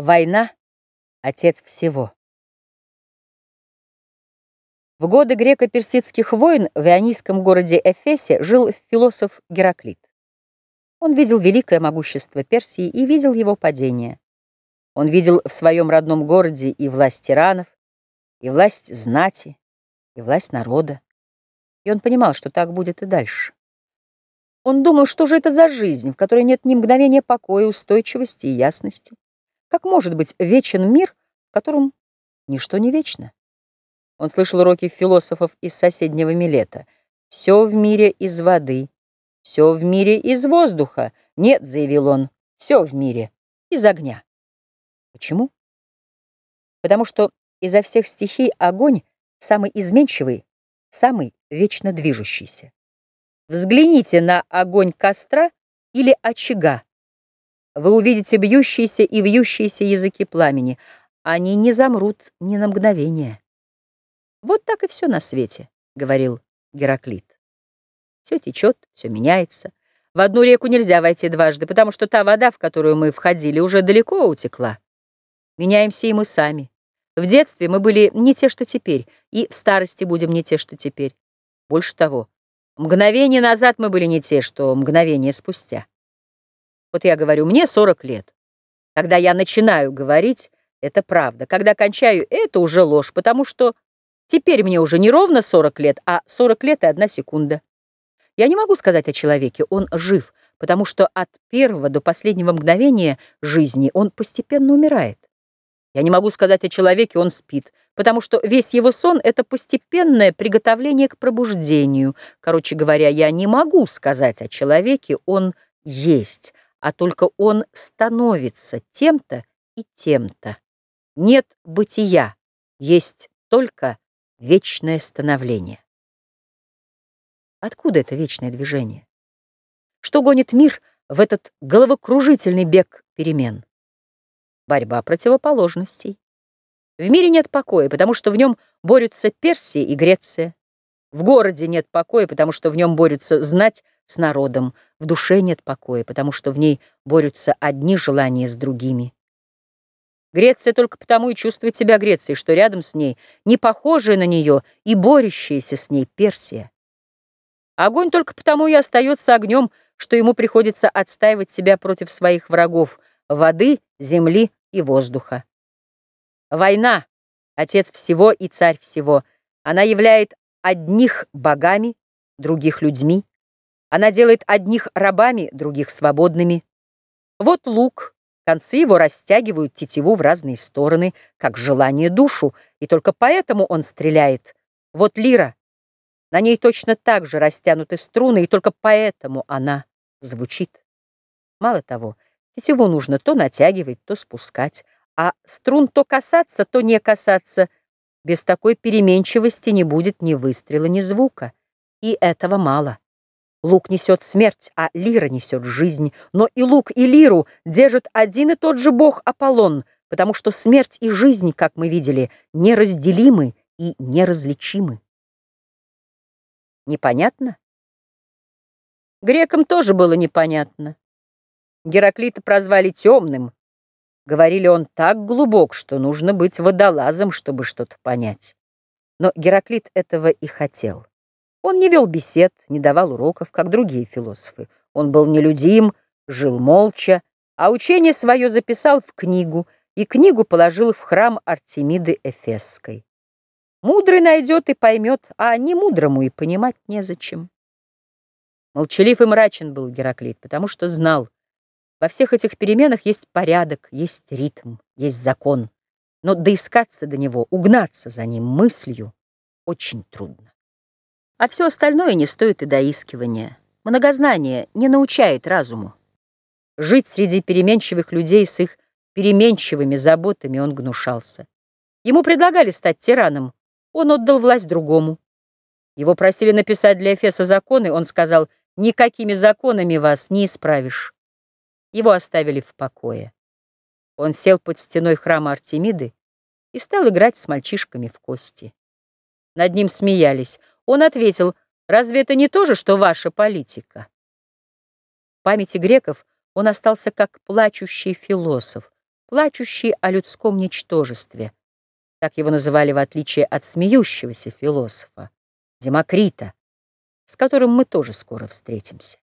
Война — отец всего. В годы греко-персидских войн в ионийском городе Эфесе жил философ Гераклит. Он видел великое могущество Персии и видел его падение. Он видел в своем родном городе и власть тиранов, и власть знати, и власть народа. И он понимал, что так будет и дальше. Он думал, что же это за жизнь, в которой нет ни мгновения покоя, устойчивости и ясности. Как может быть вечен мир, в котором ничто не вечно? Он слышал уроки философов из соседнего Милета. «Все в мире из воды, все в мире из воздуха. Нет, — заявил он, — все в мире из огня». Почему? Потому что изо всех стихий огонь самый изменчивый, самый вечно движущийся. Взгляните на огонь костра или очага вы увидите бьющиеся и вьющиеся языки пламени. Они не замрут ни на мгновение. Вот так и все на свете, — говорил Гераклит. Все течет, все меняется. В одну реку нельзя войти дважды, потому что та вода, в которую мы входили, уже далеко утекла. Меняемся и мы сами. В детстве мы были не те, что теперь, и в старости будем не те, что теперь. Больше того, мгновение назад мы были не те, что мгновение спустя. Вот я говорю, мне 40 лет. Когда я начинаю говорить, это правда. Когда кончаю, это уже ложь, потому что теперь мне уже не ровно 40 лет, а 40 лет и одна секунда. Я не могу сказать о человеке, он жив, потому что от первого до последнего мгновения жизни он постепенно умирает. Я не могу сказать о человеке, он спит, потому что весь его сон — это постепенное приготовление к пробуждению. Короче говоря, я не могу сказать о человеке, он есть, а только он становится тем-то и тем-то. Нет бытия, есть только вечное становление. Откуда это вечное движение? Что гонит мир в этот головокружительный бег перемен? Борьба противоположностей. В мире нет покоя, потому что в нем борются Персия и Греция. В городе нет покоя, потому что в нем борются знать с народом. В душе нет покоя, потому что в ней борются одни желания с другими. Греция только потому и чувствует себя Грецией, что рядом с ней не похожая на нее и борющаяся с ней Персия. Огонь только потому и остается огнем, что ему приходится отстаивать себя против своих врагов — воды, земли и воздуха. Война — отец всего и царь всего. Она являет одних богами, других людьми. Она делает одних рабами, других свободными. Вот лук, концы его растягивают тетиву в разные стороны, как желание душу, и только поэтому он стреляет. Вот лира, на ней точно так же растянуты струны, и только поэтому она звучит. Мало того, тетиву нужно то натягивать, то спускать, а струн то касаться, то не касаться — без такой переменчивости не будет ни выстрела, ни звука. И этого мало. Лук несет смерть, а лира несет жизнь. Но и лук, и лиру держит один и тот же бог Аполлон, потому что смерть и жизнь, как мы видели, неразделимы и неразличимы. Непонятно? Грекам тоже было непонятно. Гераклита прозвали темным, Говорили, он так глубок, что нужно быть водолазом, чтобы что-то понять. Но Гераклит этого и хотел. Он не вел бесед, не давал уроков, как другие философы. Он был нелюдим, жил молча, а учение свое записал в книгу, и книгу положил в храм Артемиды Эфесской. Мудрый найдет и поймет, а не мудрому и понимать незачем. Молчалив и мрачен был Гераклит, потому что знал, во всех этих переменах есть порядок, есть ритм, есть закон. Но доискаться до него, угнаться за ним мыслью очень трудно. А все остальное не стоит и доискивания. Многознание не научает разуму. Жить среди переменчивых людей с их переменчивыми заботами он гнушался. Ему предлагали стать тираном, он отдал власть другому. Его просили написать для Эфеса законы, он сказал, «Никакими законами вас не исправишь». Его оставили в покое. Он сел под стеной храма Артемиды и стал играть с мальчишками в кости. Над ним смеялись. Он ответил, разве это не то же, что ваша политика? В памяти греков он остался как плачущий философ, плачущий о людском ничтожестве. Так его называли в отличие от смеющегося философа, Демокрита, с которым мы тоже скоро встретимся.